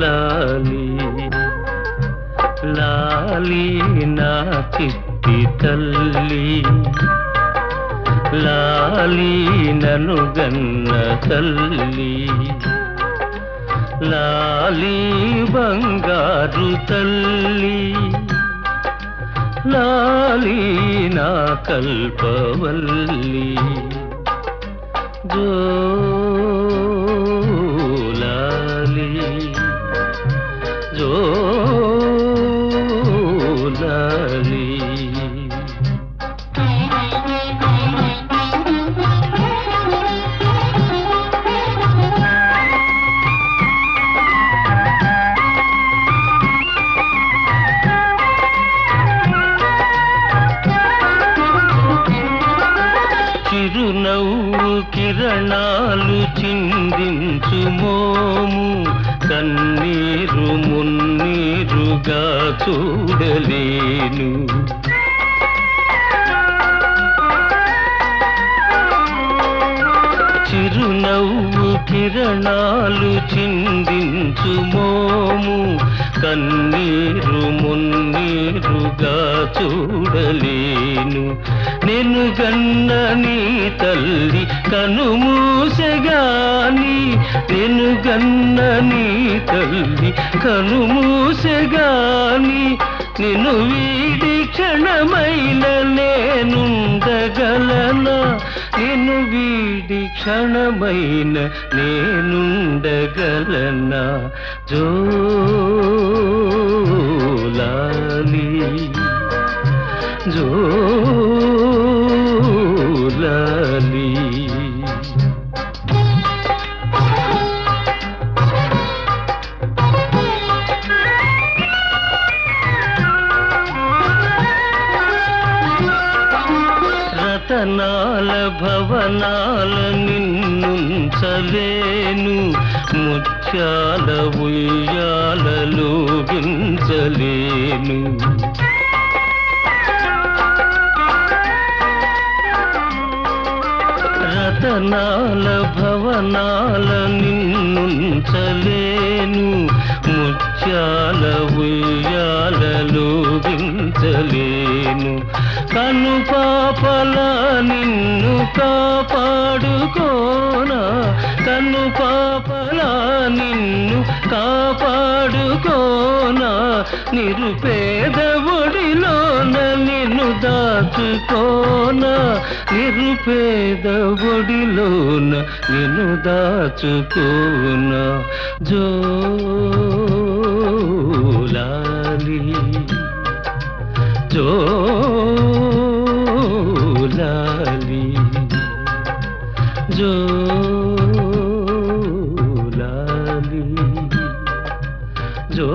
లాలి లాలి నా చిట్టి తల్లి. లాలి నను గన్న తల్లి. లాలి బంగారు తల్లి. లాలి నా కల్పవల్లి. జో లాలి చిరునవ్వు కిరణాలు చిందించు మోము కన్నీరు మున్నీరుగా చూడలేను. చిరునవ్వు కిరణాలు చిందించు మోము కన్నీరు మున్నీరుగా చూడలేను. నేను గన్న నీ తల్లి కనుమూసగాని నేను గన్న నీ తల్లి కనుమూసగాని నిన్ను వీడి క్షణమైన నేనుండగలనా నిన్ను వీడి క్షణమైన నేనుండగలనా? జో జోలాలి రతనాల భవనాల నిన్నుంచలేను ముత్యాల ఉయ్యాలలో గించలేను భవనాల నిన్నుంచలేను ముత్యాల ఉయ్యాలలో గించలేను కను పాపల నిన్ను కాపాడుకోనా? తను పాపలా నిన్ను కాపాడుకోనా? నిరుపేద ఒడిలోన నిన్ను దాచుకోనా? నిరుపేద ఒడిలోన నిన్ను దాచుకోనా? జోలాలి జోలాలి జో